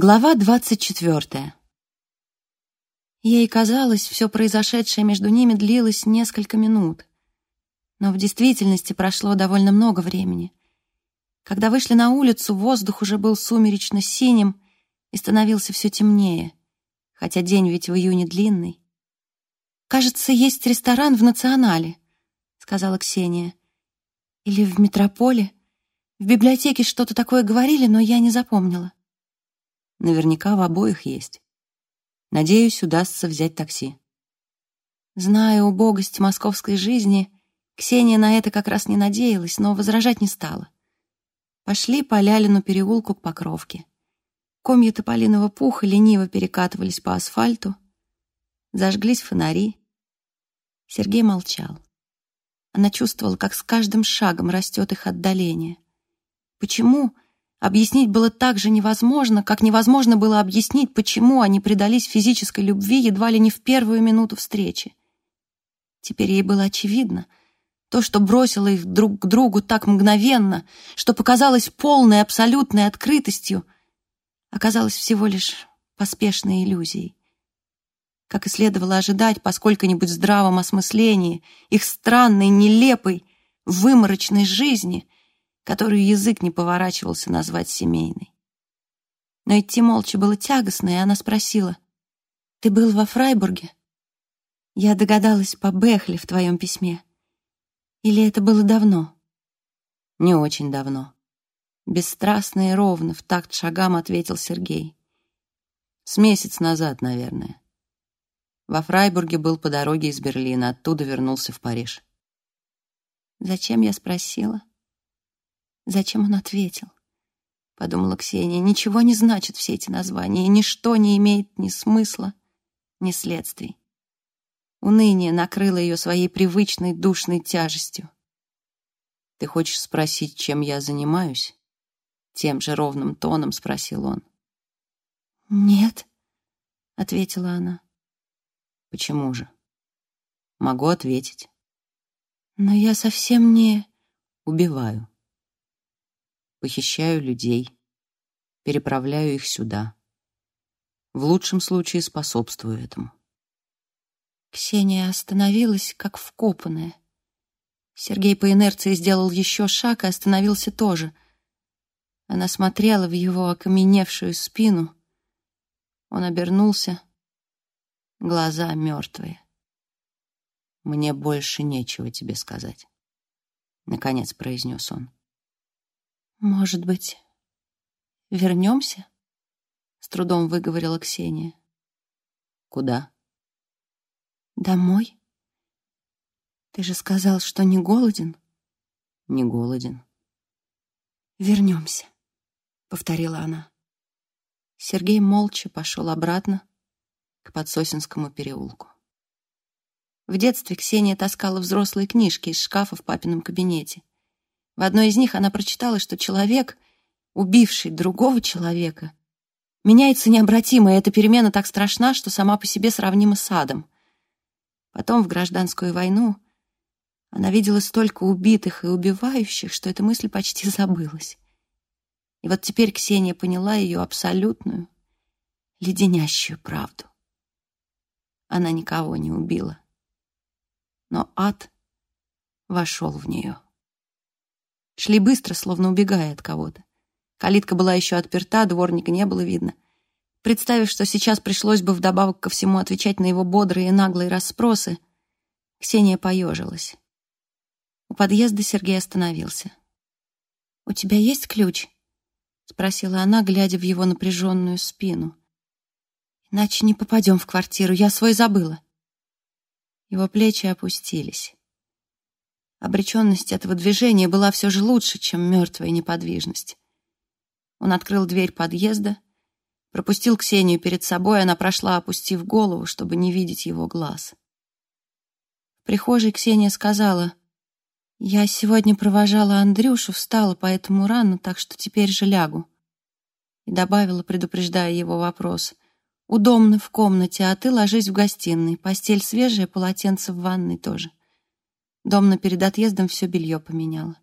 Глава двадцать четвертая. Ей казалось, все произошедшее между ними длилось несколько минут. Но в действительности прошло довольно много времени. Когда вышли на улицу, воздух уже был сумеречно-синим и становился все темнее, хотя день ведь в июне длинный. «Кажется, есть ресторан в Национале», — сказала Ксения. «Или в Метрополе. В библиотеке что-то такое говорили, но я не запомнила». Наверняка в обоих есть. Надеюсь, удастся взять такси. Зная убогость московской жизни, Ксения на это как раз не надеялась, но возражать не стала. Пошли по Лялину переулку к Покровке. Комья тополиного пуха лениво перекатывались по асфальту. Зажглись фонари. Сергей молчал. Она чувствовала, как с каждым шагом растет их отдаление. Почему? Объяснить было так же невозможно, как невозможно было объяснить, почему они предались физической любви едва ли не в первую минуту встречи. Теперь ей было очевидно, то, что бросило их друг к другу так мгновенно, что показалось полной абсолютной открытостью, оказалось всего лишь поспешной иллюзией. Как и следовало ожидать по сколько-нибудь здравом осмыслении их странной, нелепой, выморочной жизни — которую язык не поворачивался назвать семейной. Но идти молча было тягостно, и она спросила, «Ты был во Фрайбурге?» Я догадалась по Бехле в твоем письме. Или это было давно? Не очень давно. Бесстрастно и ровно в такт шагам ответил Сергей. С месяц назад, наверное. Во Фрайбурге был по дороге из Берлина, оттуда вернулся в Париж. Зачем я спросила? Зачем он ответил? Подумала Ксения. Ничего не значат все эти названия, и ничто не имеет ни смысла, ни следствий. Уныние накрыло ее своей привычной душной тяжестью. «Ты хочешь спросить, чем я занимаюсь?» Тем же ровным тоном спросил он. «Нет», — ответила она. «Почему же?» «Могу ответить». «Но я совсем не...» «Убиваю» похищаю людей, переправляю их сюда. В лучшем случае способствую этому. Ксения остановилась, как вкопанная. Сергей по инерции сделал еще шаг и остановился тоже. Она смотрела в его окаменевшую спину. Он обернулся. Глаза мертвые. «Мне больше нечего тебе сказать», — наконец произнес он. «Может быть, вернемся?» — с трудом выговорила Ксения. «Куда?» «Домой. Ты же сказал, что не голоден?» «Не голоден». «Вернемся», — повторила она. Сергей молча пошел обратно к Подсосинскому переулку. В детстве Ксения таскала взрослые книжки из шкафа в папином кабинете. В одной из них она прочитала, что человек, убивший другого человека, меняется необратимо, и эта перемена так страшна, что сама по себе сравнима с адом. Потом в гражданскую войну она видела столько убитых и убивающих, что эта мысль почти забылась. И вот теперь Ксения поняла ее абсолютную, леденящую правду. Она никого не убила. Но ад вошел в нее. Шли быстро, словно убегая от кого-то. Калитка была еще отперта, дворника не было видно. Представив, что сейчас пришлось бы вдобавок ко всему отвечать на его бодрые и наглые расспросы, Ксения поежилась. У подъезда Сергей остановился. «У тебя есть ключ?» — спросила она, глядя в его напряженную спину. «Иначе не попадем в квартиру, я свой забыла». Его плечи опустились. Обреченность этого движения была все же лучше, чем мертвая неподвижность. Он открыл дверь подъезда, пропустил Ксению перед собой, она прошла, опустив голову, чтобы не видеть его глаз. В прихожей Ксения сказала, «Я сегодня провожала Андрюшу, встала поэтому рано, так что теперь же лягу». И добавила, предупреждая его вопрос, «Удобно в комнате, а ты ложись в гостиной, постель свежая, полотенце в ванной тоже». Домна перед отъездом все белье поменяла.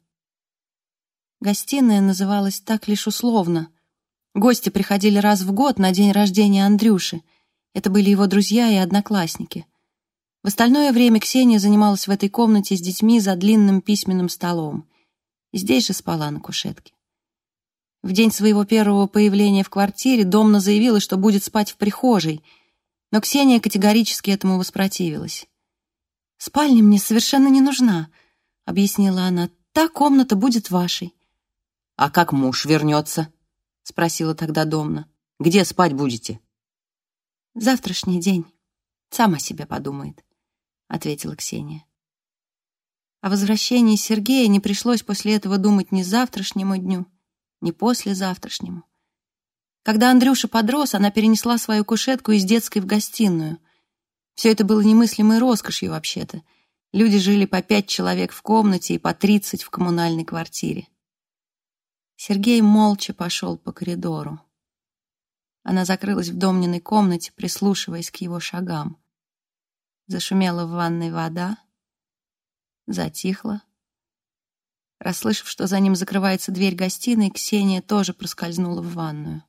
Гостиная называлась так лишь условно. Гости приходили раз в год на день рождения Андрюши. Это были его друзья и одноклассники. В остальное время Ксения занималась в этой комнате с детьми за длинным письменным столом. И здесь же спала на кушетке. В день своего первого появления в квартире Домна заявила, что будет спать в прихожей, но Ксения категорически этому воспротивилась. «Спальня мне совершенно не нужна», — объяснила она. «Та комната будет вашей». «А как муж вернется?» — спросила тогда Домна. «Где спать будете?» «Завтрашний день. Сам о себе подумает», — ответила Ксения. О возвращении Сергея не пришлось после этого думать ни завтрашнему дню, ни послезавтрашнему. Когда Андрюша подрос, она перенесла свою кушетку из детской в гостиную. Все это было немыслимой роскошью вообще-то. Люди жили по пять человек в комнате и по тридцать в коммунальной квартире. Сергей молча пошел по коридору. Она закрылась в домниной комнате, прислушиваясь к его шагам. Зашумела в ванной вода, затихла. Расслышав, что за ним закрывается дверь гостиной, Ксения тоже проскользнула в ванную.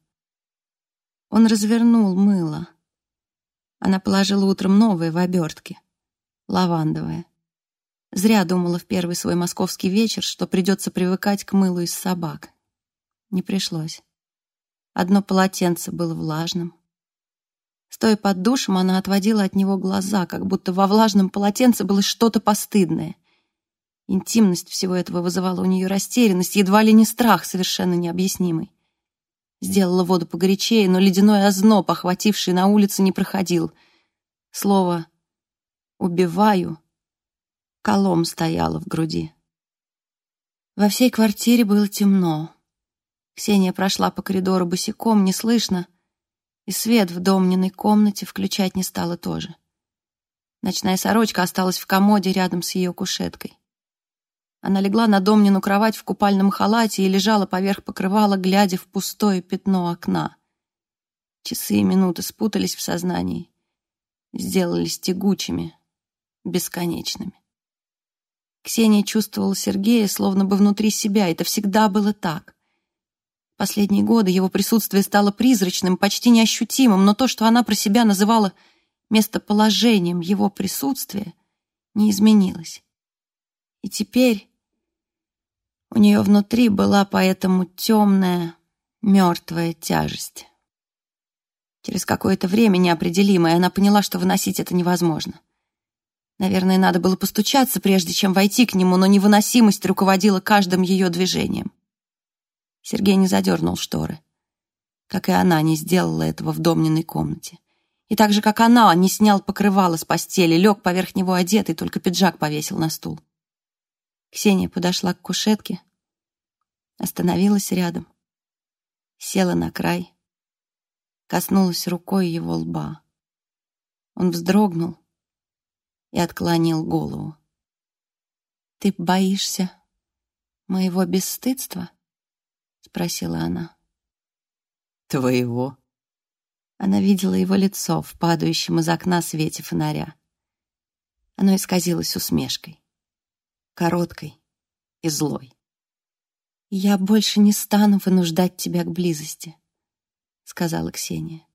Он развернул мыло. Она положила утром новое в обертке, лавандовое. Зря думала в первый свой московский вечер, что придется привыкать к мылу из собак. Не пришлось. Одно полотенце было влажным. Стоя под душем, она отводила от него глаза, как будто во влажном полотенце было что-то постыдное. Интимность всего этого вызывала у нее растерянность, едва ли не страх, совершенно необъяснимый. Сделала воду погорячее, но ледяной озноб, охвативший на улице, не проходил. Слово «убиваю» колом стояло в груди. Во всей квартире было темно. Ксения прошла по коридору босиком, неслышно, и свет в домниной комнате включать не стала тоже. Ночная сорочка осталась в комоде рядом с ее кушеткой. Она легла на домнину кровать в купальном халате и лежала поверх покрывала, глядя в пустое пятно окна. Часы и минуты спутались в сознании, сделались тягучими, бесконечными. Ксения чувствовала Сергея словно бы внутри себя, это всегда было так. Последние годы его присутствие стало призрачным, почти неощутимым, но то, что она про себя называла местоположением его присутствия, не изменилось. И теперь у нее внутри была поэтому темная, мертвая тяжесть. Через какое-то время неопределимое она поняла, что выносить это невозможно. Наверное, надо было постучаться, прежде чем войти к нему, но невыносимость руководила каждым ее движением. Сергей не задернул шторы. Как и она не сделала этого в домниной комнате. И так же, как она, не снял покрывало с постели, лег поверх него одетый, только пиджак повесил на стул. Ксения подошла к кушетке, остановилась рядом, села на край, коснулась рукой его лба. Он вздрогнул и отклонил голову. «Ты боишься моего бесстыдства?» спросила она. Твоего? Она видела его лицо в падающем из окна свете фонаря. Оно исказилось усмешкой, короткой и злой. «Я больше не стану вынуждать тебя к близости», — сказала Ксения.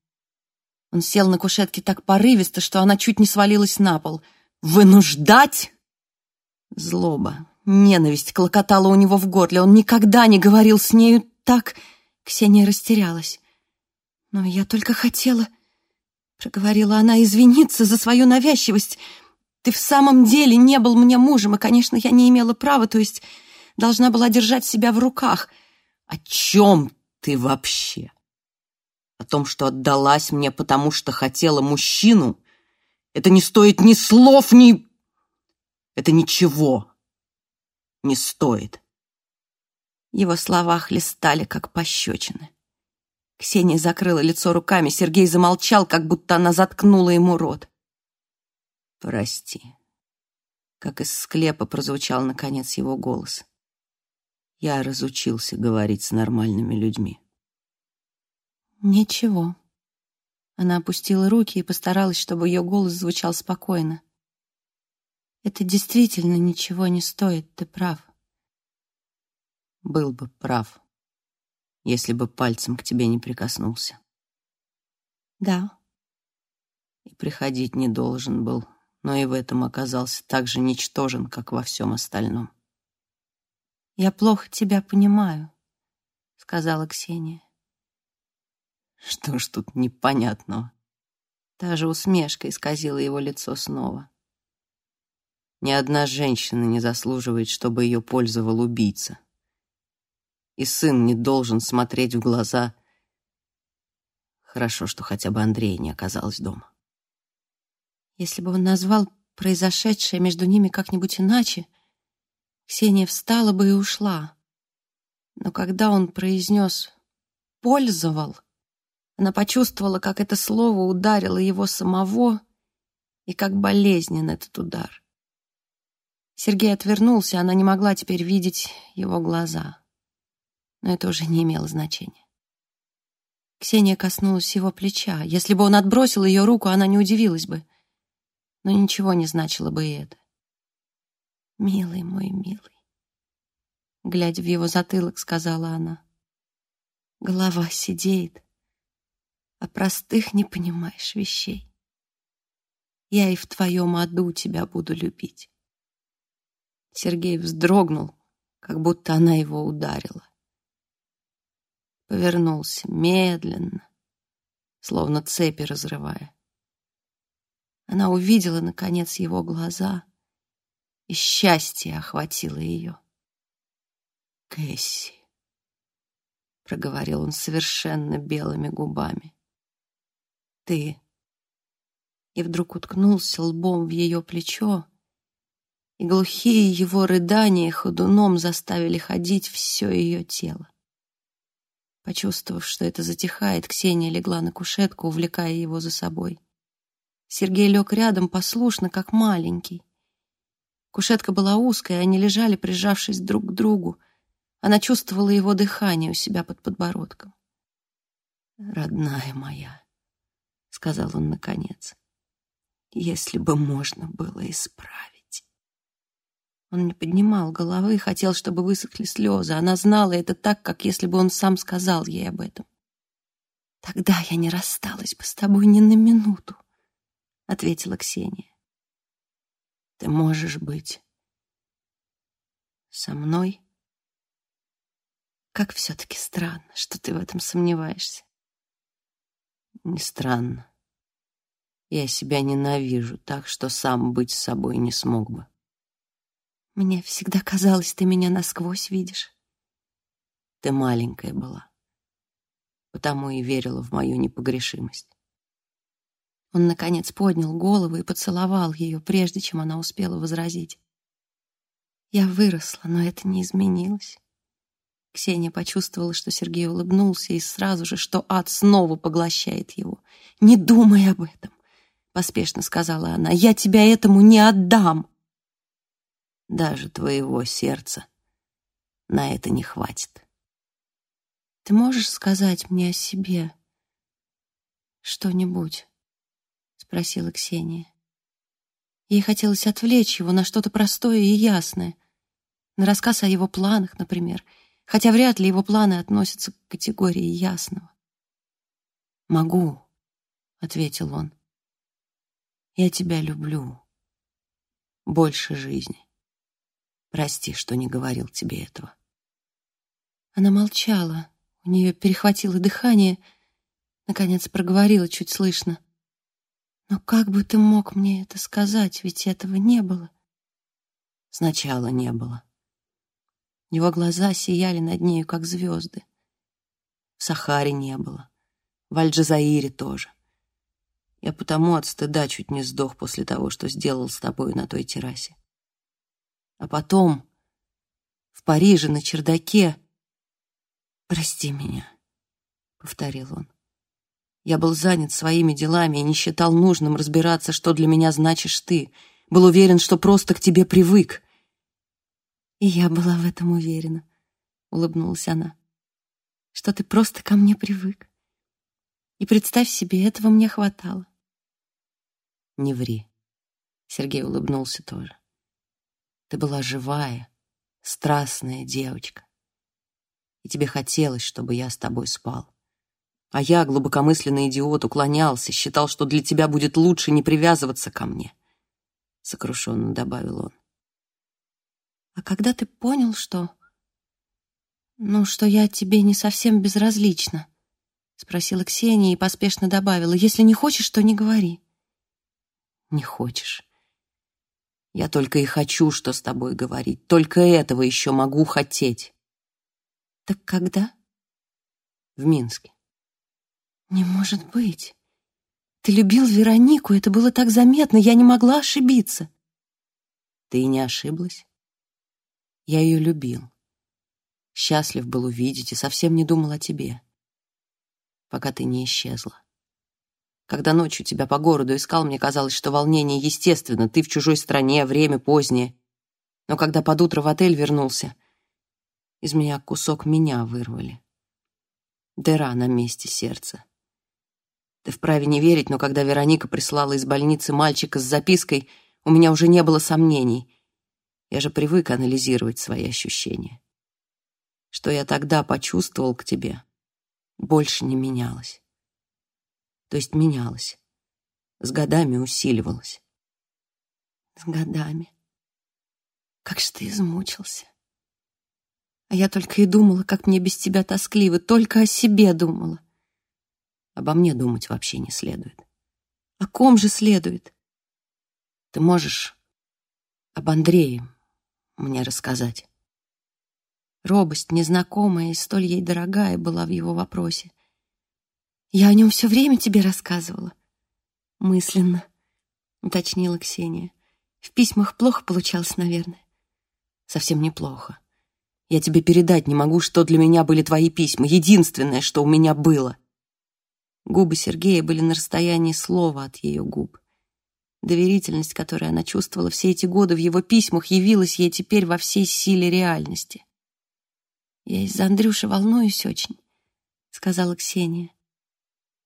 Он сел на кушетке так порывисто, что она чуть не свалилась на пол. «Вынуждать?» Злоба, ненависть клокотала у него в горле. Он никогда не говорил с нею так Ксения растерялась. «Но я только хотела...» — проговорила она, — «извиниться за свою навязчивость. Ты в самом деле не был мне мужем, и, конечно, я не имела права, то есть должна была держать себя в руках». «О чем ты вообще? О том, что отдалась мне, потому что хотела мужчину? Это не стоит ни слов, ни... Это ничего не стоит». Его слова хлестали, как пощечины. Ксения закрыла лицо руками, Сергей замолчал, как будто она заткнула ему рот. «Прости», — как из склепа прозвучал, наконец, его голос. «Я разучился говорить с нормальными людьми». «Ничего». Она опустила руки и постаралась, чтобы ее голос звучал спокойно. «Это действительно ничего не стоит, ты прав» был бы прав. если бы пальцем к тебе не прикоснулся. Да. И приходить не должен был, но и в этом оказался так же ничтожен, как во всем остальном. «Я плохо тебя понимаю», — сказала Ксения. Что ж тут непонятного? Та же усмешка исказила его лицо снова. Ни одна женщина не заслуживает, чтобы ее пользовал убийца. И сын не должен смотреть в глаза. Хорошо, что хотя бы Андрей не оказалась дома. Если бы он назвал произошедшее между ними как-нибудь иначе, Ксения встала бы и ушла. Но когда он произнес «пользовал», она почувствовала, как это слово ударило его самого и как болезнен этот удар. Сергей отвернулся, она не могла теперь видеть его глаза. Но это уже не имело значения. Ксения коснулась его плеча. Если бы он отбросил ее руку, она не удивилась бы. Но ничего не значило бы и это. «Милый мой, милый», — глядя в его затылок, сказала она. «Голова сидеет, а простых не понимаешь вещей. Я и в твоем аду тебя буду любить». Сергей вздрогнул, как будто она его ударила. Повернулся медленно, словно цепи разрывая. Она увидела, наконец, его глаза, и счастье охватило ее. «Кэсси», — проговорил он совершенно белыми губами, — «ты...» И вдруг уткнулся лбом в ее плечо, и глухие его рыдания ходуном заставили ходить все ее тело. Почувствовав, что это затихает, Ксения легла на кушетку, увлекая его за собой. Сергей лег рядом послушно, как маленький. Кушетка была узкая, они лежали, прижавшись друг к другу. Она чувствовала его дыхание у себя под подбородком. «Родная моя», — сказал он наконец, — «если бы можно было исправить». Он не поднимал головы, хотел, чтобы высохли слезы. Она знала это так, как если бы он сам сказал ей об этом. «Тогда я не рассталась бы с тобой ни на минуту», — ответила Ксения. «Ты можешь быть со мной?» Как все-таки странно, что ты в этом сомневаешься. Не странно. Я себя ненавижу так, что сам быть с собой не смог бы. Мне всегда казалось, ты меня насквозь видишь. Ты маленькая была, потому и верила в мою непогрешимость. Он, наконец, поднял голову и поцеловал ее, прежде чем она успела возразить. Я выросла, но это не изменилось. Ксения почувствовала, что Сергей улыбнулся, и сразу же, что ад снова поглощает его. «Не думай об этом», — поспешно сказала она. «Я тебя этому не отдам» даже твоего сердца на это не хватит. Ты можешь сказать мне о себе что-нибудь? Спросила Ксения. Ей хотелось отвлечь его на что-то простое и ясное. На рассказ о его планах, например, хотя вряд ли его планы относятся к категории ясного. «Могу», — ответил он. «Я тебя люблю. Больше жизни». Прости, что не говорил тебе этого. Она молчала. У нее перехватило дыхание. Наконец проговорила чуть слышно. Но как бы ты мог мне это сказать, ведь этого не было. Сначала не было. Его глаза сияли над нею, как звезды. В Сахаре не было. В Аль-Джазаире тоже. Я потому от стыда чуть не сдох после того, что сделал с тобой на той террасе. А потом в Париже на чердаке... «Прости меня», — повторил он. Я был занят своими делами и не считал нужным разбираться, что для меня значишь ты. Был уверен, что просто к тебе привык. И я была в этом уверена, — улыбнулась она, — что ты просто ко мне привык. И представь себе, этого мне хватало. Не ври. Сергей улыбнулся тоже. Ты была живая, страстная девочка. И тебе хотелось, чтобы я с тобой спал. А я, глубокомысленный идиот, уклонялся, считал, что для тебя будет лучше не привязываться ко мне. Сокрушенно добавил он. А когда ты понял, что... Ну, что я тебе не совсем безразлична? Спросила Ксения и поспешно добавила. Если не хочешь, то не говори. Не хочешь. Я только и хочу, что с тобой говорить. Только этого еще могу хотеть. Так когда? В Минске. Не может быть. Ты любил Веронику, это было так заметно, я не могла ошибиться. Ты не ошиблась. Я ее любил. Счастлив был увидеть и совсем не думал о тебе, пока ты не исчезла. Когда ночью тебя по городу искал, мне казалось, что волнение естественно, ты в чужой стране, время позднее. Но когда под утро в отель вернулся, из меня кусок меня вырвали. Дыра на месте сердца. Ты вправе не верить, но когда Вероника прислала из больницы мальчика с запиской, у меня уже не было сомнений. Я же привык анализировать свои ощущения. Что я тогда почувствовал к тебе, больше не менялось. То есть менялось. С годами усиливалось. С годами. Как же ты измучился. А я только и думала, как мне без тебя тоскливо, только о себе думала. Обо мне думать вообще не следует. О ком же следует? Ты можешь об Андрее мне рассказать? Робость, незнакомая и столь ей дорогая, была в его вопросе. Я о нем все время тебе рассказывала. Мысленно, уточнила Ксения. В письмах плохо получалось, наверное. Совсем неплохо. Я тебе передать не могу, что для меня были твои письма. Единственное, что у меня было. Губы Сергея были на расстоянии слова от ее губ. Доверительность, которую она чувствовала все эти годы в его письмах, явилась ей теперь во всей силе реальности. «Я из-за Андрюши волнуюсь очень», — сказала Ксения.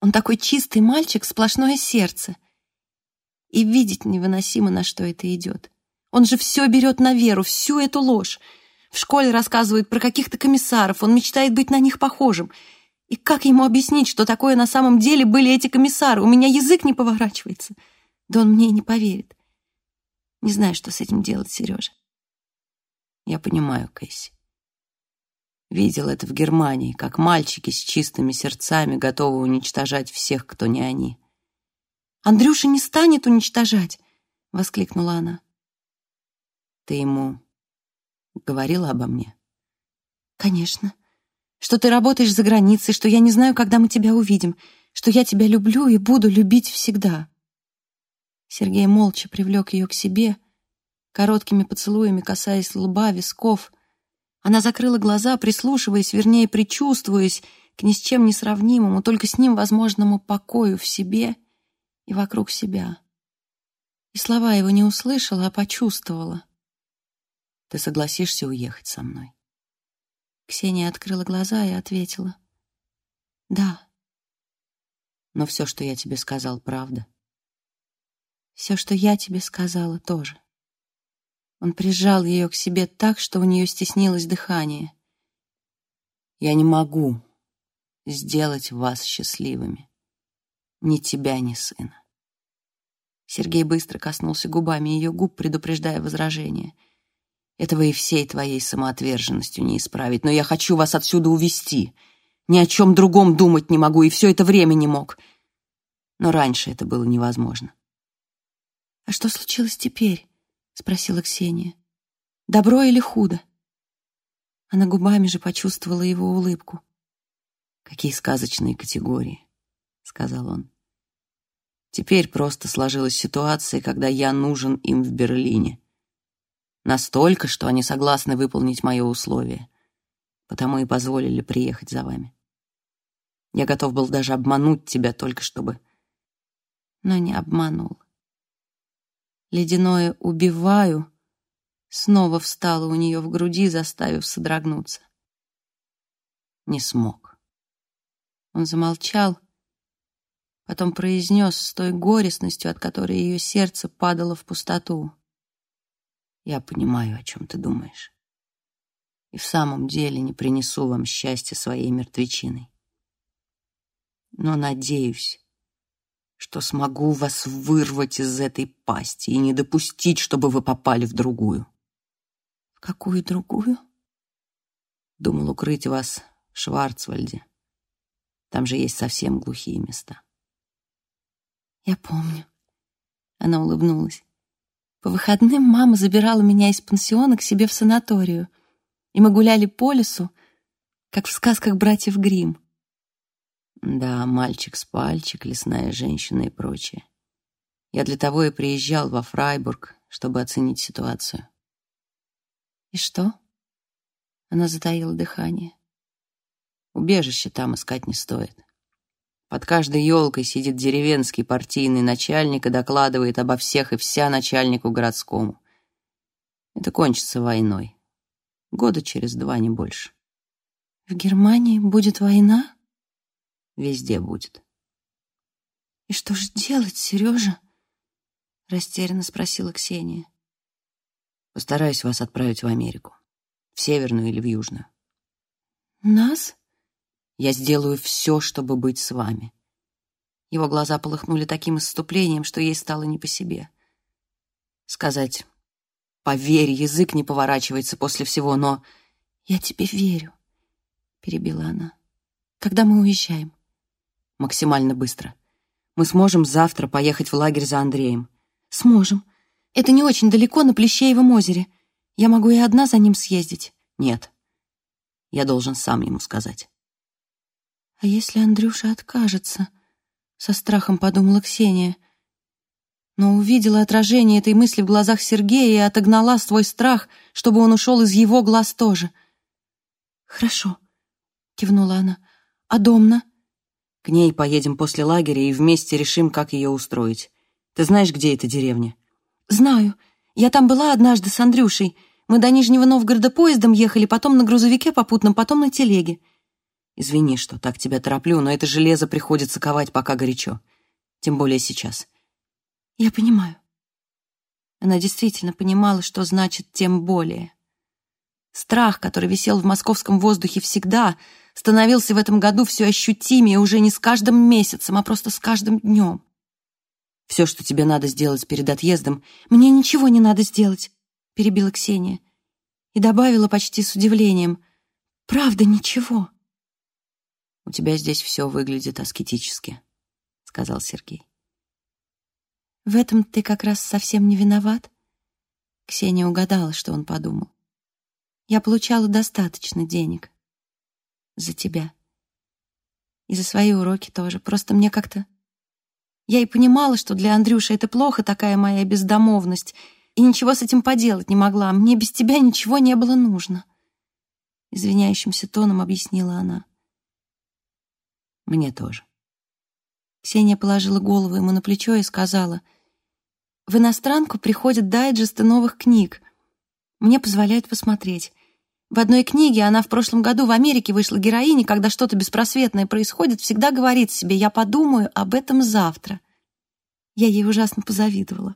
«Он такой чистый мальчик, сплошное сердце. И видеть невыносимо, на что это идет. Он же все берет на веру, всю эту ложь. В школе рассказывают про каких-то комиссаров, он мечтает быть на них похожим. И как ему объяснить, что такое на самом деле были эти комиссары? У меня язык не поворачивается. Да он мне и не поверит. Не знаю, что с этим делать, Сережа. Я понимаю, Кэсси. Видел это в Германии, как мальчики с чистыми сердцами готовы уничтожать всех, кто не они. «Андрюша не станет уничтожать!» — воскликнула она. «Ты ему говорила обо мне?» «Конечно. Что ты работаешь за границей, что я не знаю, когда мы тебя увидим, что я тебя люблю и буду любить всегда». Сергей молча привлек ее к себе, короткими поцелуями касаясь лба, висков. Она закрыла глаза, прислушиваясь, вернее, предчувствуясь к ни с чем не сравнимому, только с ним возможному покою в себе и вокруг себя. И слова его не услышала, а почувствовала. Ты согласишься уехать со мной?» Ксения открыла глаза и ответила. «Да». «Но все, что я тебе сказал, правда?» «Все, что я тебе сказала, тоже». Он прижал ее к себе так, что у нее стеснилось дыхание. «Я не могу сделать вас счастливыми. Ни тебя, ни сына». Сергей быстро коснулся губами ее губ, предупреждая возражение — этого и всей твоей самоотверженностью не исправить, но я хочу вас отсюда увести. Ни о чем другом думать не могу, и все это время не мог. Но раньше это было невозможно. «А что случилось теперь?» — спросила Ксения. «Добро или худо?» Она губами же почувствовала его улыбку. «Какие сказочные категории», — сказал он. «Теперь просто сложилась ситуация, когда я нужен им в Берлине. Настолько, что они согласны выполнить мое условие. Потому и позволили приехать за вами. Я готов был даже обмануть тебя только чтобы... Но не обманул. Ледяное «убиваю» снова встало у нее в груди, заставив содрогнуться. Не смог. Он замолчал, потом произнес с той горестностью, от которой ее сердце падало в пустоту. Я понимаю, о чем ты думаешь. и в самом деле не принесу вам счастья своей мертвечиной. Но надеюсь, что смогу вас вырвать из этой пасти и не допустить, чтобы вы попали в другую. В какую другую? Думал укрыть вас в Шварцвальде. Там же есть совсем глухие места. Я помню. Она улыбнулась. По выходным мама забирала меня из пансиона к себе в санаторию — и мы гуляли по лесу, как в сказках братьев Гримм. Да, мальчик с пальчик, лесная женщина и прочее. Я для того и приезжал во Фрайбург, чтобы оценить ситуацию. И что? Она затаила дыхание. Убежище там искать не стоит. Под каждой елкой сидит деревенский партийный начальник и докладывает обо всех и вся начальнику городскому. Это кончится войной. Года через два, не больше. В Германии будет война? Везде будет. И что же делать, Сережа? Растерянно спросила Ксения. Постараюсь вас отправить в Америку. В Северную или в Южную. Нас? Я сделаю все, чтобы быть с вами. Его глаза полыхнули таким исступлением, что ей стало не по себе. Сказать Поверь, язык не поворачивается после всего, но... Я тебе верю, перебила она. Когда мы уезжаем? Максимально быстро. Мы сможем завтра поехать в лагерь за Андреем. Сможем. Это не очень далеко на Плещеевом озере. Я могу и одна за ним съездить. Нет. Я должен сам ему сказать. А если Андрюша откажется? Со страхом подумала Ксения но увидела отражение этой мысли в глазах Сергея и отогнала свой страх, чтобы он ушел из его глаз тоже. «Хорошо», — кивнула она. «А Домна?» «К ней поедем после лагеря и вместе решим, как ее устроить. Ты знаешь, где эта деревня?» «Знаю. Я там была однажды с Андрюшей. Мы до Нижнего Новгорода поездом ехали, потом на грузовике попутном, потом на телеге». «Извини, что так тебя тороплю, но это железо приходится ковать пока горячо. Тем более сейчас». Я понимаю. Она действительно понимала, что значит «тем более». Страх, который висел в московском воздухе всегда, становился в этом году все ощутимее уже не с каждым месяцем, а просто с каждым днем. «Все, что тебе надо сделать перед отъездом...» «Мне ничего не надо сделать», — перебила Ксения. И добавила почти с удивлением. «Правда, ничего». «У тебя здесь все выглядит аскетически», — сказал Сергей. В этом ты как раз совсем не виноват. Ксения угадала, что он подумал. Я получала достаточно денег. За тебя. И за свои уроки тоже. Просто мне как-то... Я и понимала, что для Андрюши это плохо, такая моя бездомовность, и ничего с этим поделать не могла. Мне без тебя ничего не было нужно. Извиняющимся тоном объяснила она. Мне тоже. Ксения положила голову ему на плечо и сказала — в иностранку приходят дайджесты новых книг. Мне позволяют посмотреть. В одной книге она в прошлом году в Америке вышла героиней, когда что-то беспросветное происходит, всегда говорит себе «я подумаю об этом завтра». Я ей ужасно позавидовала.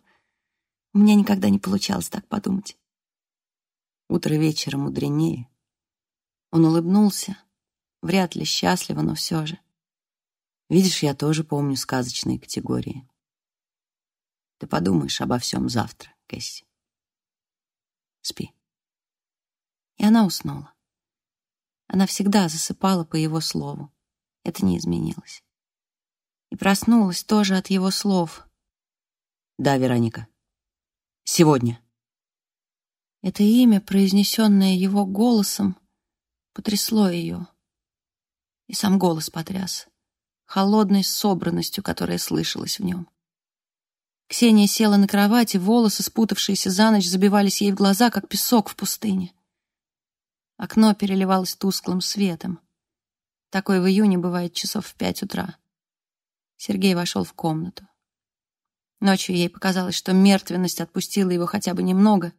У меня никогда не получалось так подумать. Утро вечера мудренее. Он улыбнулся, вряд ли счастливо, но все же. Видишь, я тоже помню сказочные категории. Ты подумаешь обо всем завтра, Кэсси. Спи. И она уснула. Она всегда засыпала по его слову. Это не изменилось. И проснулась тоже от его слов. Да, Вероника. Сегодня. Это имя, произнесенное его голосом, потрясло ее. И сам голос потряс, холодной собранностью, которая слышалась в нем. Ксения села на кровати, волосы, спутавшиеся за ночь, забивались ей в глаза, как песок в пустыне. Окно переливалось тусклым светом. Такой в июне бывает часов в пять утра. Сергей вошел в комнату. Ночью ей показалось, что мертвенность отпустила его хотя бы немного.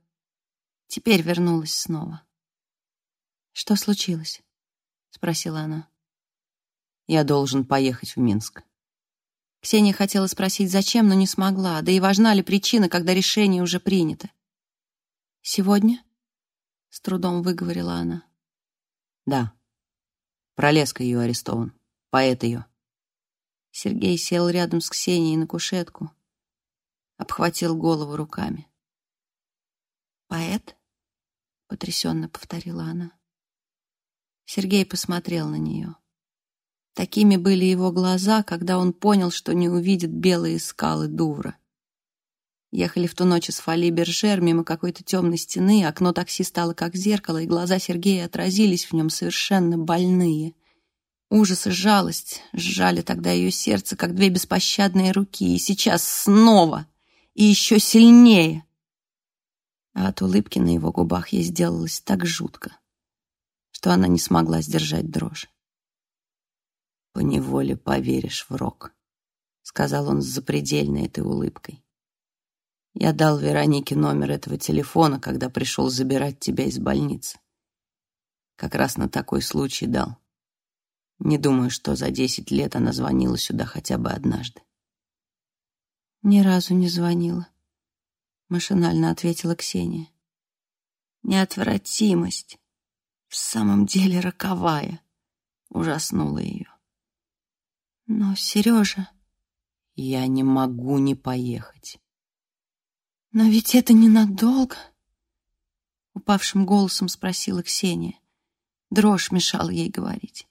Теперь вернулась снова. «Что случилось?» — спросила она. «Я должен поехать в Минск». Ксения хотела спросить, зачем, но не смогла, да и важна ли причина, когда решение уже принято. «Сегодня?» — с трудом выговорила она. Да. Пролеска ее арестован. Поэт ее. Сергей сел рядом с Ксенией на кушетку, обхватил голову руками. «Поэт?» — потрясенно повторила она. Сергей посмотрел на нее. Такими были его глаза, когда он понял, что не увидит белые скалы Дувра. Ехали в ту ночь из Фали Бержер мимо какой-то темной стены, окно такси стало как зеркало, и глаза Сергея отразились в нем совершенно больные. Ужас и жалость сжали тогда ее сердце, как две беспощадные руки, и сейчас снова, и еще сильнее. А от улыбки на его губах ей сделалось так жутко, что она не смогла сдержать дрожь. «Поневоле поверишь в рок», — сказал он с запредельной этой улыбкой. «Я дал Веронике номер этого телефона, когда пришел забирать тебя из больницы. Как раз на такой случай дал. Не думаю, что за десять лет она звонила сюда хотя бы однажды». «Ни разу не звонила», — машинально ответила Ксения. «Неотвратимость в самом деле роковая», — ужаснула ее. Но, Сережа... Я не могу не поехать. Но ведь это ненадолго. Упавшим голосом спросила Ксения. Дрожь мешала ей говорить.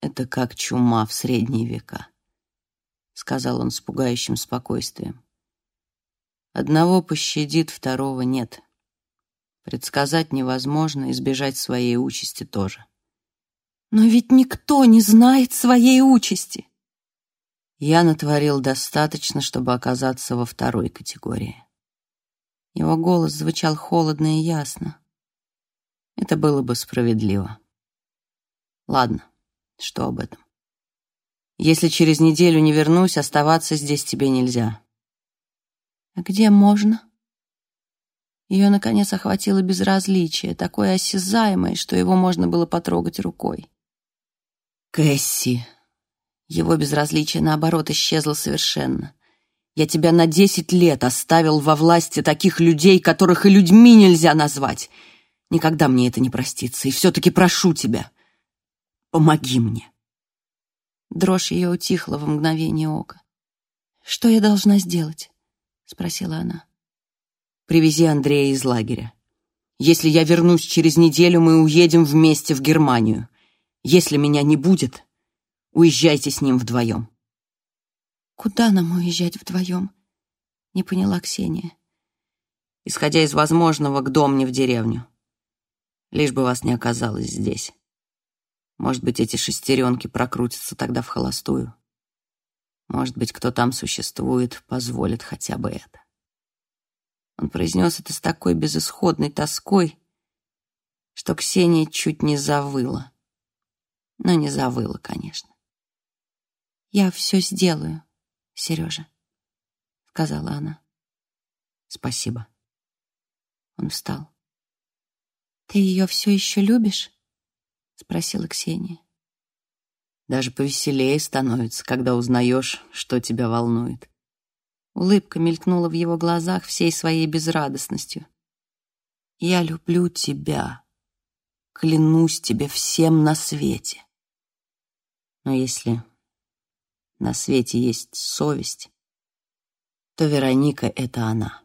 Это как чума в средние века, сказал он с пугающим спокойствием. Одного пощадит, второго нет. Предсказать невозможно, избежать своей участи тоже. Но ведь никто не знает своей участи. Я натворил достаточно, чтобы оказаться во второй категории. Его голос звучал холодно и ясно. Это было бы справедливо. Ладно, что об этом? Если через неделю не вернусь, оставаться здесь тебе нельзя. А где можно? Ее, наконец, охватило безразличие, такое осязаемое, что его можно было потрогать рукой. Кэсси. Его безразличие, наоборот, исчезло совершенно. Я тебя на десять лет оставил во власти таких людей, которых и людьми нельзя назвать. Никогда мне это не простится, и все-таки прошу тебя, помоги мне. Дрожь ее утихла в мгновение ока. «Что я должна сделать?» — спросила она. «Привези Андрея из лагеря. Если я вернусь через неделю, мы уедем вместе в Германию. Если меня не будет, уезжайте с ним вдвоем. Куда нам уезжать вдвоем? Не поняла Ксения. Исходя из возможного, к дому не в деревню. Лишь бы вас не оказалось здесь. Может быть, эти шестеренки прокрутятся тогда в холостую. Может быть, кто там существует, позволит хотя бы это. Он произнес это с такой безысходной тоской, что Ксения чуть не завыла но не завыла, конечно. «Я все сделаю, Сережа», — сказала она. «Спасибо». Он встал. «Ты ее все еще любишь?» — спросила Ксения. Даже повеселее становится, когда узнаешь, что тебя волнует. Улыбка мелькнула в его глазах всей своей безрадостностью. «Я люблю тебя. Клянусь тебе всем на свете. Но если на свете есть совесть, то Вероника — это она.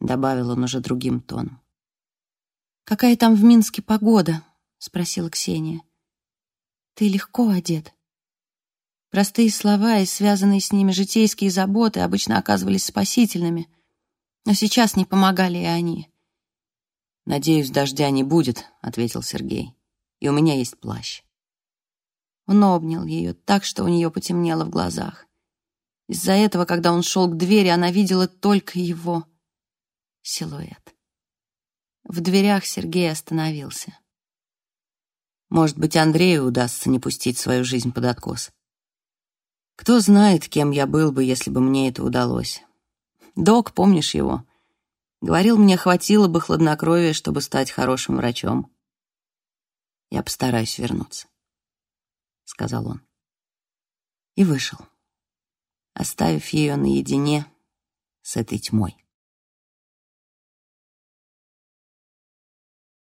Добавил он уже другим тоном. «Какая там в Минске погода?» — спросила Ксения. «Ты легко одет». Простые слова и связанные с ними житейские заботы обычно оказывались спасительными, но сейчас не помогали и они. «Надеюсь, дождя не будет», — ответил Сергей. «И у меня есть плащ». Он обнял ее так, что у нее потемнело в глазах. Из-за этого, когда он шел к двери, она видела только его силуэт. В дверях Сергей остановился. Может быть, Андрею удастся не пустить свою жизнь под откос. Кто знает, кем я был бы, если бы мне это удалось. Док, помнишь его? Говорил, мне хватило бы хладнокровия, чтобы стать хорошим врачом. Я постараюсь вернуться. — сказал он. И вышел, оставив ее наедине с этой тьмой.